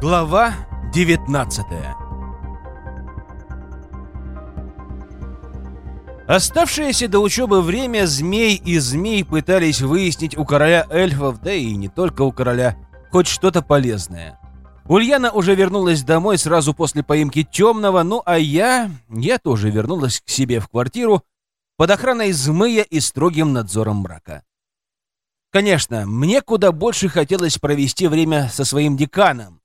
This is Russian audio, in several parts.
Глава 19 Оставшееся до учебы время змей и змей пытались выяснить у короля эльфов, да и не только у короля, хоть что-то полезное. Ульяна уже вернулась домой сразу после поимки темного, ну а я... я тоже вернулась к себе в квартиру под охраной змея и строгим надзором мрака. Конечно, мне куда больше хотелось провести время со своим деканом.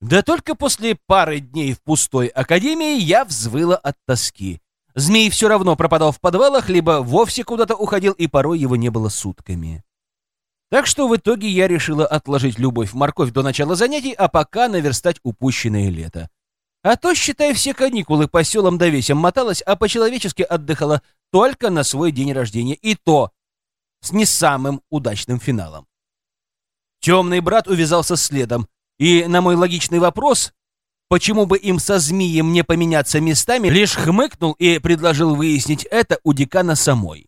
Да только после пары дней в пустой академии я взвыла от тоски. Змей все равно пропадал в подвалах, либо вовсе куда-то уходил, и порой его не было сутками. Так что в итоге я решила отложить любовь в морковь до начала занятий, а пока наверстать упущенное лето. А то, считай, все каникулы по селам до весям моталась, а по-человечески отдыхала только на свой день рождения, и то с не самым удачным финалом. Темный брат увязался следом, и на мой логичный вопрос, почему бы им со змеем не поменяться местами, лишь хмыкнул и предложил выяснить это у декана самой.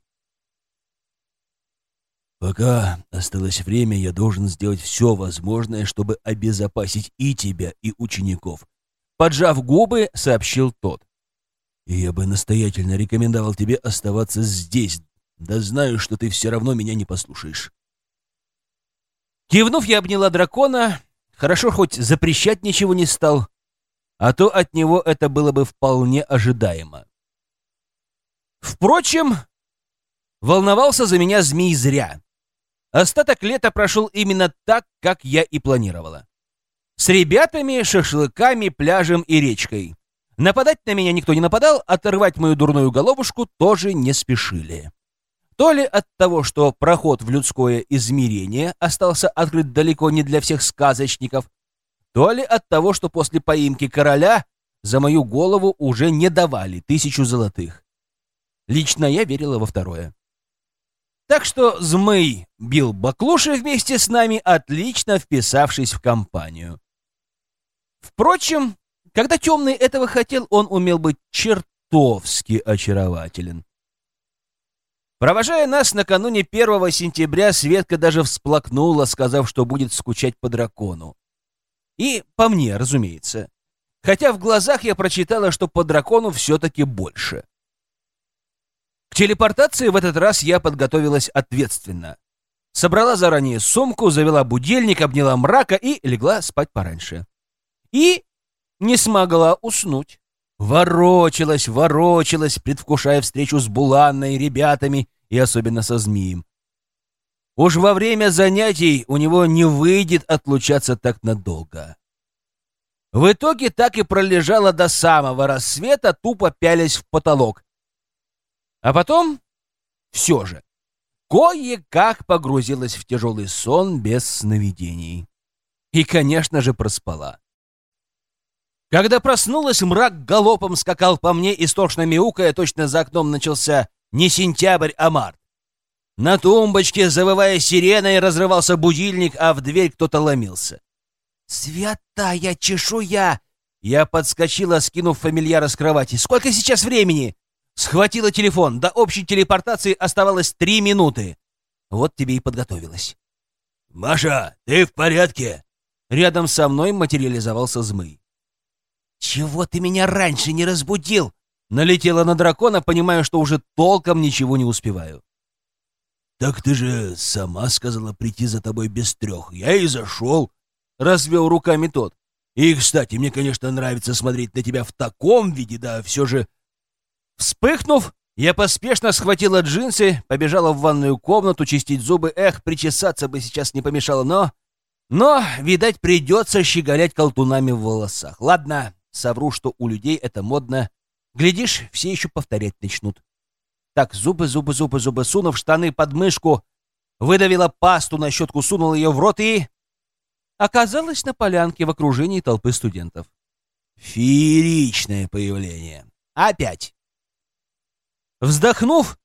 Пока осталось время, я должен сделать все возможное, чтобы обезопасить и тебя, и учеников. Поджав губы, сообщил тот. И я бы настоятельно рекомендовал тебе оставаться здесь. Да знаю, что ты все равно меня не послушаешь. Кивнув, я обняла дракона. Хорошо, хоть запрещать ничего не стал, а то от него это было бы вполне ожидаемо. Впрочем, волновался за меня змей зря. Остаток лета прошел именно так, как я и планировала. С ребятами, шашлыками, пляжем и речкой. Нападать на меня никто не нападал, оторвать мою дурную головушку тоже не спешили. То ли от того, что проход в людское измерение остался открыт далеко не для всех сказочников, то ли от того, что после поимки короля за мою голову уже не давали тысячу золотых. Лично я верила во второе. Так что Змей бил баклуши вместе с нами, отлично вписавшись в компанию. Впрочем, когда Темный этого хотел, он умел быть чертовски очарователен. Провожая нас накануне первого сентября, Светка даже всплакнула, сказав, что будет скучать по дракону. И по мне, разумеется. Хотя в глазах я прочитала, что по дракону все-таки больше. К телепортации в этот раз я подготовилась ответственно. Собрала заранее сумку, завела будильник, обняла мрака и легла спать пораньше. И не смогла уснуть. Ворочалась, ворочалась, предвкушая встречу с Буланной, ребятами и особенно со змеем. Уж во время занятий у него не выйдет отлучаться так надолго. В итоге так и пролежала до самого рассвета, тупо пялясь в потолок, а потом все же кое-как погрузилась в тяжелый сон без сновидений. И, конечно же, проспала. Когда проснулась, мрак галопом скакал по мне, истошно мяукая, точно за окном начался не сентябрь, а март. На тумбочке, завывая сиреной, разрывался будильник, а в дверь кто-то ломился. «Святая чешуя!» Я подскочила, скинув фамильяра с кровати. «Сколько сейчас времени?» Схватила телефон. До общей телепортации оставалось три минуты. Вот тебе и подготовилась. «Маша, ты в порядке?» Рядом со мной материализовался змей. «Чего ты меня раньше не разбудил?» Налетела на дракона, понимая, что уже толком ничего не успеваю. «Так ты же сама сказала прийти за тобой без трех. Я и зашел», — развел руками тот. «И, кстати, мне, конечно, нравится смотреть на тебя в таком виде, да все же Вспыхнув, я поспешно схватила джинсы, побежала в ванную комнату чистить зубы. Эх, причесаться бы сейчас не помешало, но... Но, видать, придется щеголять колтунами в волосах. Ладно, совру, что у людей это модно. Глядишь, все еще повторять начнут. Так, зубы, зубы, зубы, зубы, сунув штаны под мышку, выдавила пасту на щетку, сунула ее в рот и... Оказалась на полянке в окружении толпы студентов. Фееричное появление. Опять. Вздохнув,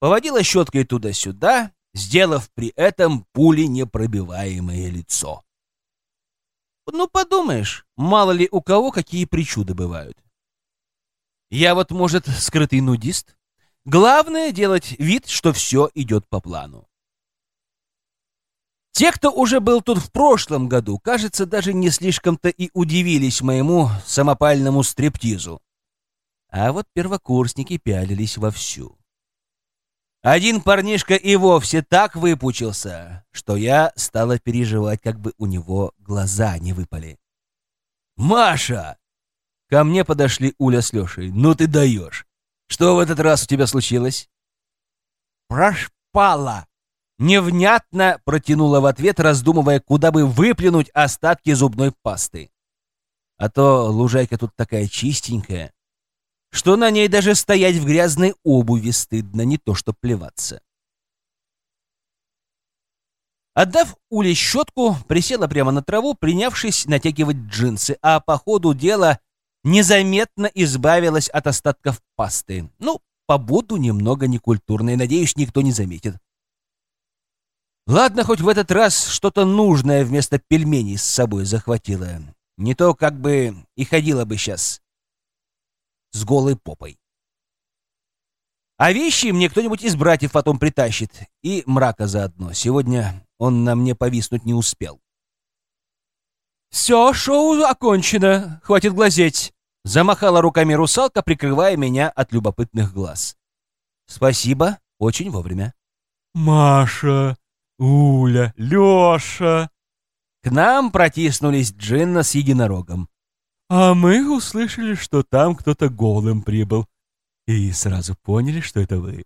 поводила щеткой туда-сюда, сделав при этом пули непробиваемое лицо. Ну, подумаешь, мало ли у кого какие причуды бывают. Я вот, может, скрытый нудист? Главное — делать вид, что все идет по плану. Те, кто уже был тут в прошлом году, кажется, даже не слишком-то и удивились моему самопальному стриптизу. А вот первокурсники пялились вовсю. Один парнишка и вовсе так выпучился, что я стала переживать, как бы у него глаза не выпали. «Маша!» Ко мне подошли Уля с Лешей. «Ну ты даешь! Что в этот раз у тебя случилось?» «Прошпала!» Невнятно протянула в ответ, раздумывая, куда бы выплюнуть остатки зубной пасты. А то лужайка тут такая чистенькая, что на ней даже стоять в грязной обуви стыдно, не то что плеваться. Отдав Уле щетку, присела прямо на траву, принявшись натягивать джинсы, а по ходу дела незаметно избавилась от остатков пасты. Ну, побуду немного некультурной, надеюсь, никто не заметит. Ладно, хоть в этот раз что-то нужное вместо пельменей с собой захватила. Не то как бы и ходила бы сейчас с голой попой. А вещи мне кто-нибудь из братьев потом притащит. И мрака заодно. Сегодня он на мне повиснуть не успел. «Все, шоу окончено. Хватит глазеть!» Замахала руками русалка, прикрывая меня от любопытных глаз. «Спасибо. Очень вовремя». «Маша, Уля, Леша!» К нам протиснулись Джинна с единорогом. А мы услышали, что там кто-то голым прибыл. И сразу поняли, что это вы.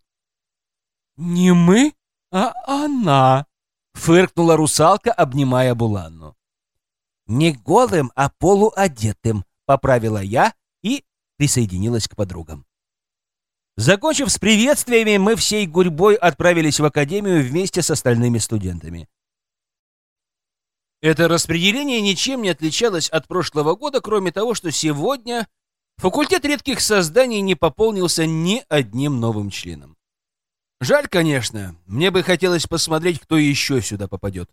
«Не мы, а она!» — фыркнула русалка, обнимая Буланну. «Не голым, а полуодетым», — поправила я и присоединилась к подругам. Закончив с приветствиями, мы всей гурьбой отправились в академию вместе с остальными студентами. Это распределение ничем не отличалось от прошлого года, кроме того, что сегодня факультет редких созданий не пополнился ни одним новым членом. Жаль, конечно, мне бы хотелось посмотреть, кто еще сюда попадет.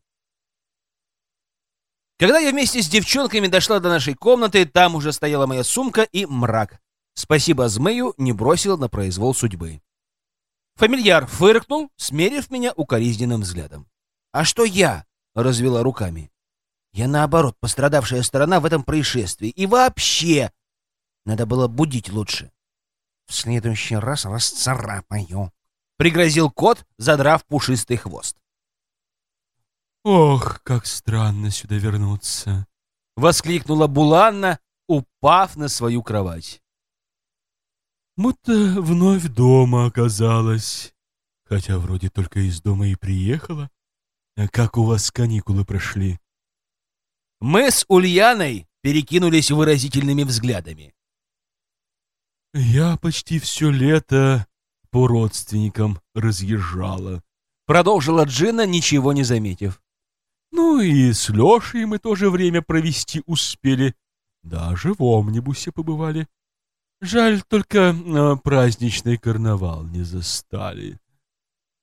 Когда я вместе с девчонками дошла до нашей комнаты, там уже стояла моя сумка и мрак. Спасибо Змею не бросил на произвол судьбы. Фамильяр фыркнул, смерив меня укоризненным взглядом. «А что я?» — развела руками. Я, наоборот, пострадавшая сторона в этом происшествии. И вообще, надо было будить лучше. В следующий раз расцарапаю. Пригрозил кот, задрав пушистый хвост. «Ох, как странно сюда вернуться!» — воскликнула Буланна, упав на свою кровать. «Будто вновь дома оказалась, хотя вроде только из дома и приехала. А как у вас каникулы прошли?» Мы с Ульяной перекинулись выразительными взглядами. «Я почти все лето по родственникам разъезжала», — продолжила Джина, ничего не заметив. «Ну и с Лешей мы тоже время провести успели. Даже в омнибусе побывали. Жаль, только э, праздничный карнавал не застали.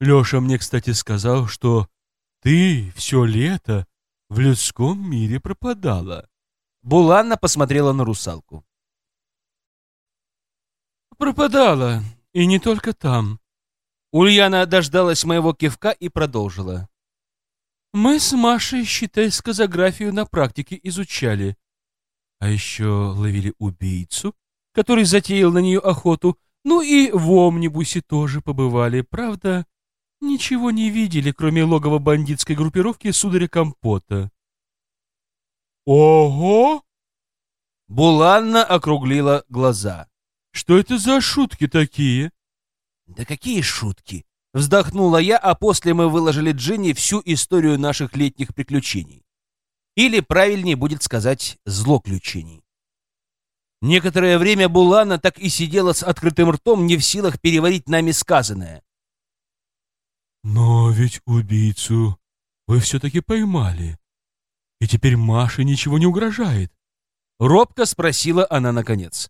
Леша мне, кстати, сказал, что ты все лето в людском мире пропадала. Буланна посмотрела на русалку. Пропадала, и не только там. Ульяна дождалась моего кивка и продолжила. Мы с Машей, считай, сказографию на практике изучали. А еще ловили убийцу, который затеял на нее охоту, ну и в Омнибусе тоже побывали, правда, ничего не видели, кроме логова бандитской группировки сударя Компота. «Ого!» Буланна округлила глаза. «Что это за шутки такие?» «Да какие шутки?» Вздохнула я, а после мы выложили Джинни всю историю наших летних приключений. Или, правильнее будет сказать, злоключений. Некоторое время Булана так и сидела с открытым ртом, не в силах переварить нами сказанное. Но ведь убийцу вы все-таки поймали. И теперь Маше ничего не угрожает. Робко спросила она наконец.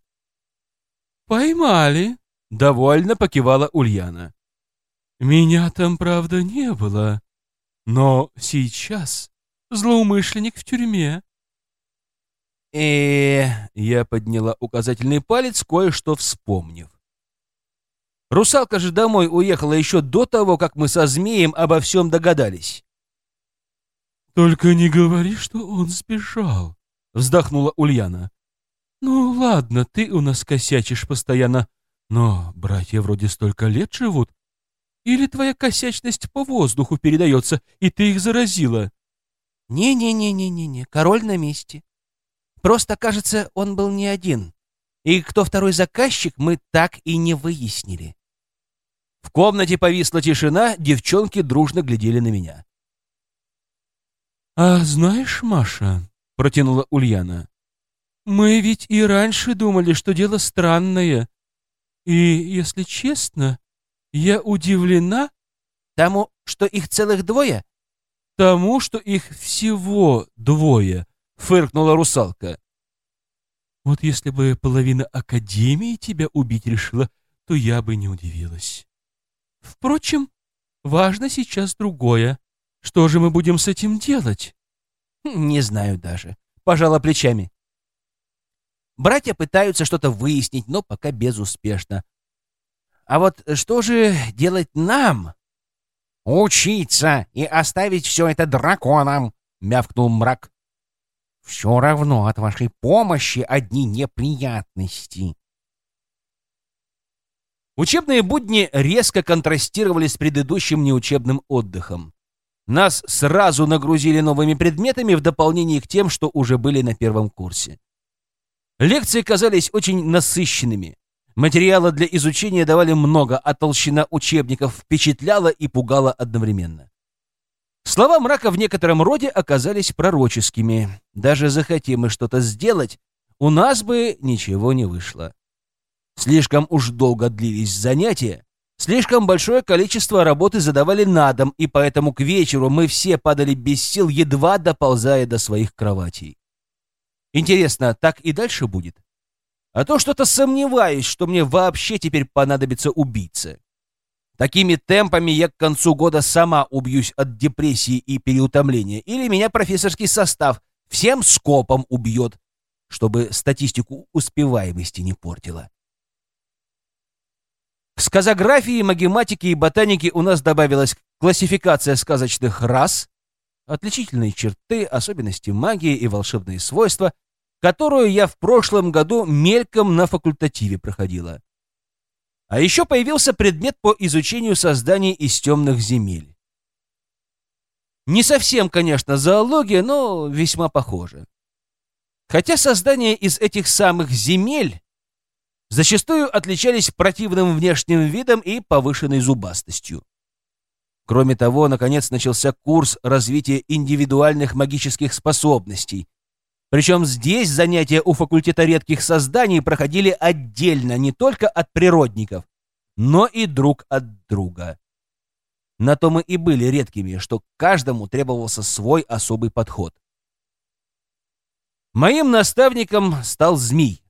«Поймали», — довольно покивала Ульяна. «Меня там, правда, не было. Но сейчас злоумышленник в тюрьме». э я подняла указательный палец, кое-что вспомнив. Русалка же домой уехала еще до того, как мы со змеем обо всем догадались. Только не говори, что он сбежал, вздохнула Ульяна. Ну ладно, ты у нас косячишь постоянно, но братья вроде столько лет живут. Или твоя косячность по воздуху передается, и ты их заразила? Не-не-не-не-не-не, король на месте. Просто, кажется, он был не один. И кто второй заказчик, мы так и не выяснили. В комнате повисла тишина, девчонки дружно глядели на меня. «А знаешь, Маша», — протянула Ульяна, — «мы ведь и раньше думали, что дело странное. И, если честно, я удивлена...» «Тому, что их целых двое?» «Тому, что их всего двое», — фыркнула русалка. Вот если бы половина Академии тебя убить решила, то я бы не удивилась. Впрочем, важно сейчас другое. Что же мы будем с этим делать? Не знаю даже. Пожала плечами. Братья пытаются что-то выяснить, но пока безуспешно. А вот что же делать нам? Учиться и оставить все это драконам, мявкнул мрак. Все равно от вашей помощи одни неприятности. Учебные будни резко контрастировали с предыдущим неучебным отдыхом. Нас сразу нагрузили новыми предметами в дополнение к тем, что уже были на первом курсе. Лекции казались очень насыщенными. Материала для изучения давали много, а толщина учебников впечатляла и пугала одновременно. Слова мрака в некотором роде оказались пророческими. Даже захотим мы что-то сделать, у нас бы ничего не вышло. Слишком уж долго длились занятия, слишком большое количество работы задавали на дом, и поэтому к вечеру мы все падали без сил, едва доползая до своих кроватей. Интересно, так и дальше будет? А то что-то сомневаюсь, что мне вообще теперь понадобится убийца. Такими темпами я к концу года сама убьюсь от депрессии и переутомления, или меня профессорский состав всем скопом убьет, чтобы статистику успеваемости не портила. К сказографии, магематике и ботанике у нас добавилась классификация сказочных рас, отличительные черты, особенности магии и волшебные свойства, которую я в прошлом году мельком на факультативе проходила. А еще появился предмет по изучению созданий из темных земель. Не совсем, конечно, зоология, но весьма похоже. Хотя создания из этих самых земель зачастую отличались противным внешним видом и повышенной зубастостью. Кроме того, наконец начался курс развития индивидуальных магических способностей, причем здесь занятия у факультета редких созданий проходили отдельно не только от природников, но и друг от друга. На то мы и были редкими, что каждому требовался свой особый подход. Моим наставником стал змей.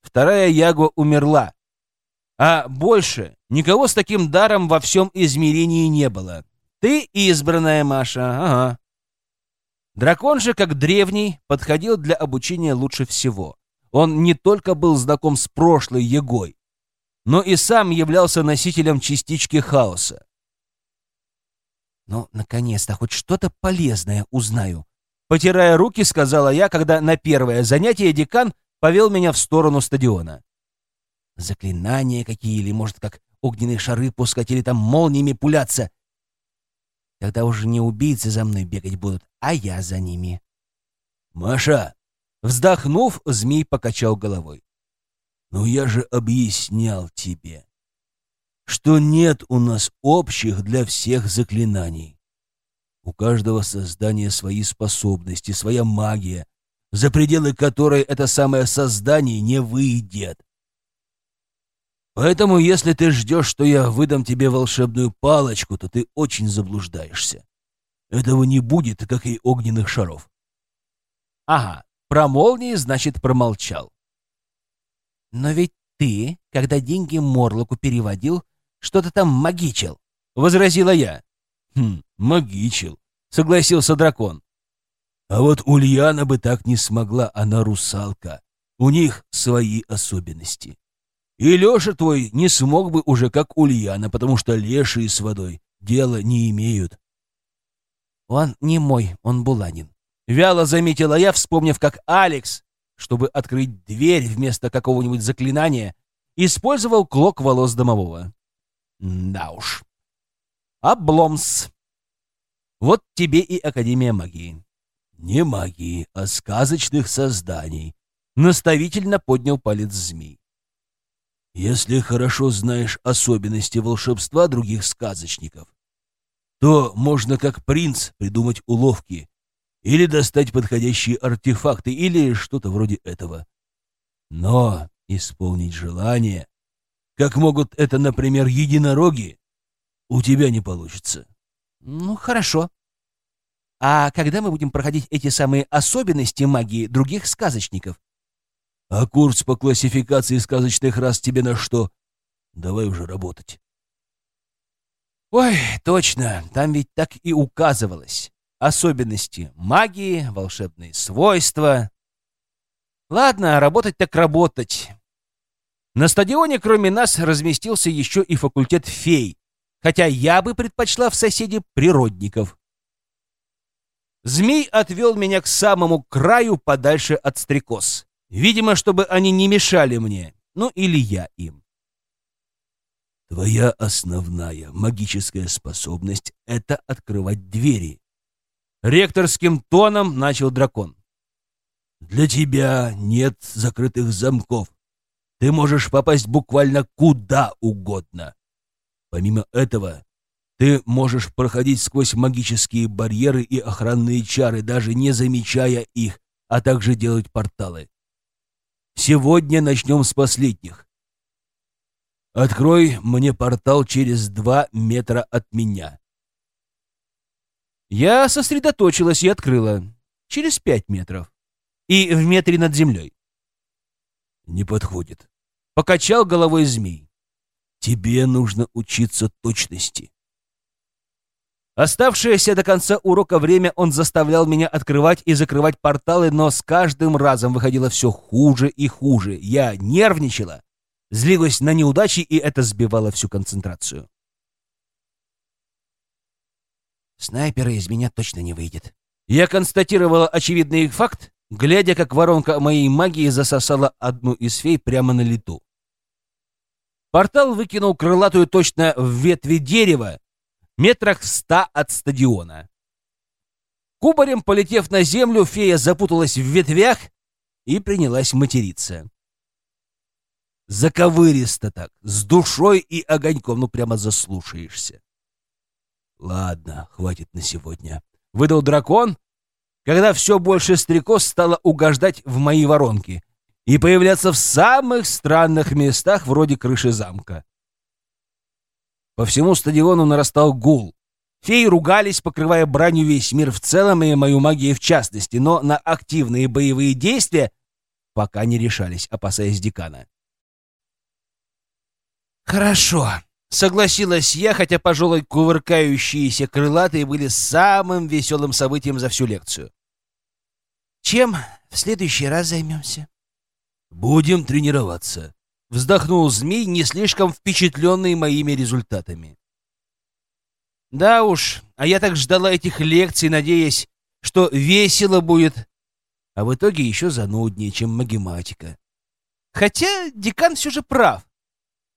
Вторая Ягва умерла. А больше никого с таким даром во всем измерении не было. Ты избранная, Маша, ага. Дракон же, как древний, подходил для обучения лучше всего. Он не только был знаком с прошлой Егой, но и сам являлся носителем частички хаоса. «Ну, наконец-то, хоть что-то полезное узнаю», — потирая руки, сказала я, когда на первое занятие декан повел меня в сторону стадиона. «Заклинания какие, или, может, как огненные шары пускать, или там молниями пуляться. Тогда уже не убийцы за мной бегать будут, а я за ними. «Маша!» Вздохнув, змей покачал головой. «Ну я же объяснял тебе, что нет у нас общих для всех заклинаний. У каждого создания свои способности, своя магия, за пределы которой это самое создание не выйдет. Поэтому, если ты ждешь, что я выдам тебе волшебную палочку, то ты очень заблуждаешься. Этого не будет, как и огненных шаров. Ага, про молнии, значит, промолчал. Но ведь ты, когда деньги Морлоку переводил, что-то там магичил, — возразила я. Хм, магичил, — согласился дракон. А вот Ульяна бы так не смогла, она русалка. У них свои особенности. И Леша твой не смог бы уже как Ульяна, потому что лешие с водой дела не имеют. Он не мой, он Буланин. Вяло заметила я, вспомнив, как Алекс, чтобы открыть дверь вместо какого-нибудь заклинания, использовал клок волос домового. Да уж. Обломс. Вот тебе и Академия магии. Не магии, а сказочных созданий. Наставительно поднял палец змей. Если хорошо знаешь особенности волшебства других сказочников, то можно как принц придумать уловки или достать подходящие артефакты или что-то вроде этого. Но исполнить желание, как могут это, например, единороги, у тебя не получится. Ну, хорошо. А когда мы будем проходить эти самые особенности магии других сказочников? А курс по классификации сказочных рас тебе на что? Давай уже работать. Ой, точно, там ведь так и указывалось. Особенности магии, волшебные свойства. Ладно, работать так работать. На стадионе кроме нас разместился еще и факультет фей, хотя я бы предпочла в соседе природников. Змей отвел меня к самому краю подальше от стрекоз. Видимо, чтобы они не мешали мне, ну или я им. Твоя основная магическая способность — это открывать двери. Ректорским тоном начал дракон. Для тебя нет закрытых замков. Ты можешь попасть буквально куда угодно. Помимо этого, ты можешь проходить сквозь магические барьеры и охранные чары, даже не замечая их, а также делать порталы. Сегодня начнем с последних. Открой мне портал через два метра от меня. Я сосредоточилась и открыла. Через пять метров. И в метре над землей. Не подходит. Покачал головой змей. Тебе нужно учиться точности. Оставшееся до конца урока время он заставлял меня открывать и закрывать порталы, но с каждым разом выходило все хуже и хуже. Я нервничала злилась на неудачи, и это сбивало всю концентрацию. Снайпера из меня точно не выйдет. Я констатировала очевидный факт, глядя, как воронка моей магии засосала одну из фей прямо на лету. Портал выкинул крылатую точно в ветви дерева, метрах в ста от стадиона. Кубарем полетев на землю, фея запуталась в ветвях и принялась материться. Заковыристо так, с душой и огоньком, ну прямо заслушаешься. Ладно, хватит на сегодня. Выдал дракон, когда все больше стрекоз стало угождать в мои воронки и появляться в самых странных местах вроде крыши замка. По всему стадиону нарастал гул. Феи ругались, покрывая бранью весь мир в целом и мою магию в частности, но на активные боевые действия пока не решались, опасаясь декана. «Хорошо», — согласилась я, хотя, пожалуй, кувыркающиеся крылатые были самым веселым событием за всю лекцию. «Чем в следующий раз займемся?» «Будем тренироваться», — вздохнул змей, не слишком впечатленный моими результатами. «Да уж, а я так ждала этих лекций, надеясь, что весело будет, а в итоге еще зануднее, чем магематика. Хотя декан все же прав.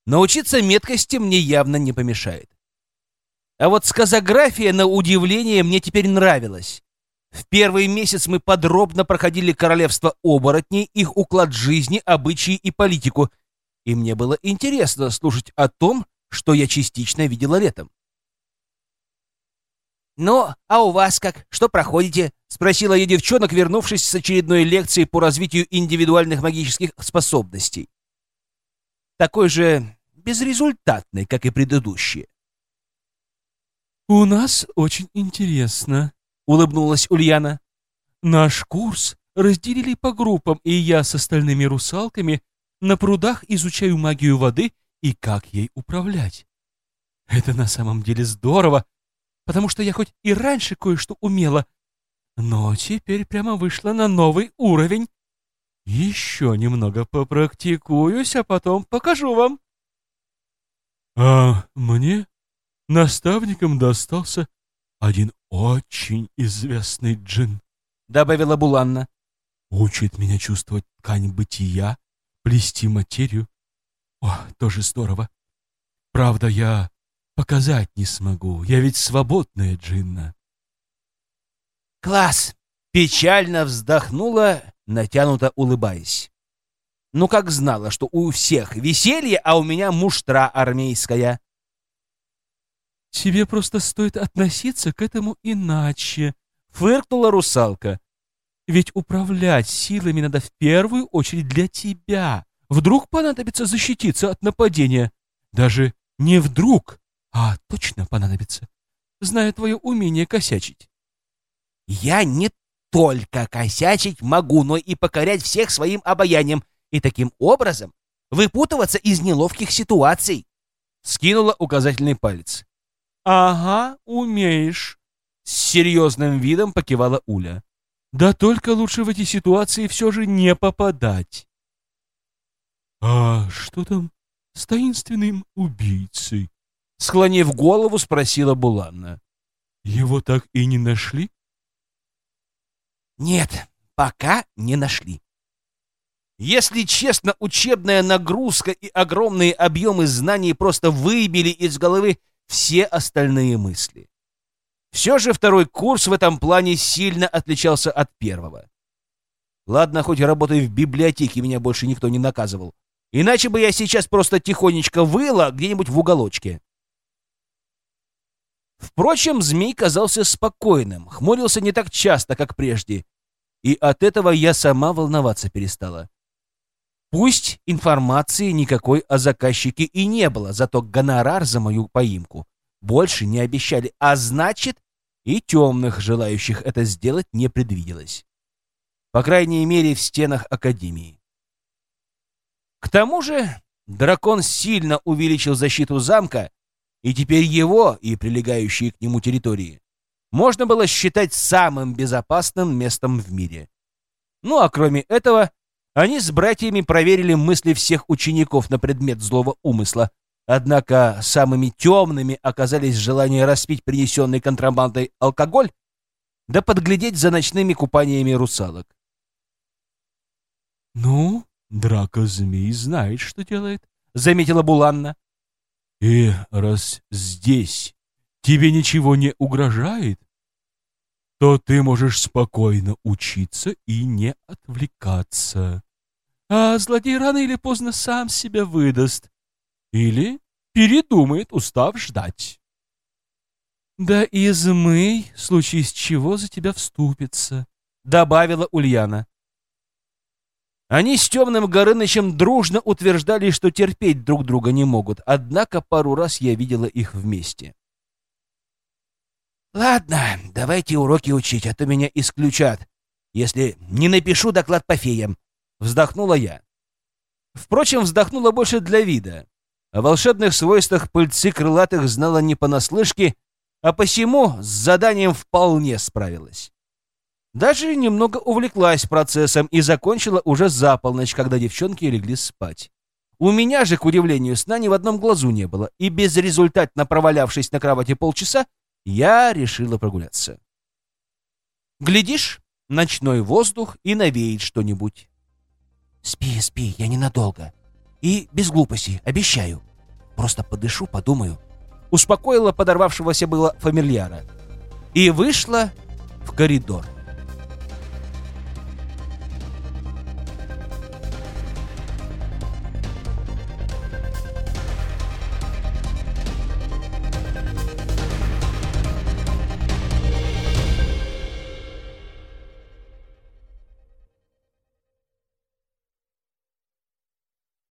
Научиться меткости мне явно не помешает. А вот сказография, на удивление, мне теперь нравилась. В первый месяц мы подробно проходили королевство оборотней, их уклад жизни, обычаи и политику, и мне было интересно слушать о том, что я частично видела летом. «Ну, а у вас как? Что проходите?» — спросила я девчонок, вернувшись с очередной лекции по развитию индивидуальных магических способностей. Такой же безрезультатной, как и предыдущие. «У нас очень интересно», — улыбнулась Ульяна. «Наш курс разделили по группам, и я с остальными русалками на прудах изучаю магию воды и как ей управлять. Это на самом деле здорово, потому что я хоть и раньше кое-что умела, но теперь прямо вышла на новый уровень. Еще немного попрактикуюсь, а потом покажу вам. А мне наставником достался один очень известный джин», — добавила Буланна. «Учит меня чувствовать ткань бытия, плести материю. О, тоже здорово. Правда, я показать не смогу. Я ведь свободная джинна». «Класс!» — печально вздохнула, натянуто улыбаясь. Ну, как знала, что у всех веселье, а у меня муштра армейская. «Тебе просто стоит относиться к этому иначе», — фыркнула русалка. «Ведь управлять силами надо в первую очередь для тебя. Вдруг понадобится защититься от нападения. Даже не вдруг, а точно понадобится, зная твое умение косячить». «Я не только косячить могу, но и покорять всех своим обаянием, и таким образом выпутываться из неловких ситуаций», — скинула указательный палец. «Ага, умеешь», — с серьезным видом покивала Уля. «Да только лучше в эти ситуации все же не попадать». «А что там с таинственным убийцей?» Склонив голову, спросила Буланна. «Его так и не нашли?» «Нет, пока не нашли. Если честно, учебная нагрузка и огромные объемы знаний просто выбили из головы все остальные мысли. Все же второй курс в этом плане сильно отличался от первого. Ладно, хоть работая в библиотеке, меня больше никто не наказывал. Иначе бы я сейчас просто тихонечко выла где-нибудь в уголочке. Впрочем, змей казался спокойным, хмурился не так часто, как прежде, и от этого я сама волноваться перестала. Пусть информации никакой о заказчике и не было, зато гонорар за мою поимку больше не обещали, а значит, и темных, желающих это сделать, не предвиделось. По крайней мере, в стенах Академии. К тому же дракон сильно увеличил защиту замка, и теперь его и прилегающие к нему территории можно было считать самым безопасным местом в мире. Ну а кроме этого, они с братьями проверили мысли всех учеников на предмет злого умысла, однако самыми темными оказались желание распить принесенный контрабандой алкоголь да подглядеть за ночными купаниями русалок. «Ну, драка змей знает, что делает», — заметила Буланна. «И раз здесь тебе ничего не угрожает, то ты можешь спокойно учиться и не отвлекаться а злодей рано или поздно сам себя выдаст. Или передумает, устав ждать. «Да и Змей, в случае с чего, за тебя вступится», — добавила Ульяна. Они с Темным Горынычем дружно утверждали, что терпеть друг друга не могут, однако пару раз я видела их вместе. «Ладно, давайте уроки учить, а то меня исключат, если не напишу доклад по феям», Вздохнула я. Впрочем, вздохнула больше для вида. О волшебных свойствах пыльцы крылатых знала не понаслышке, а посему с заданием вполне справилась. Даже немного увлеклась процессом и закончила уже за полночь, когда девчонки легли спать. У меня же, к удивлению, сна ни в одном глазу не было, и безрезультатно провалявшись на кровати полчаса, я решила прогуляться. Глядишь, ночной воздух и навеет что-нибудь. «Спи, спи, я ненадолго. И без глупостей, обещаю. Просто подышу, подумаю». Успокоила подорвавшегося было фамильяра. И вышла в коридор.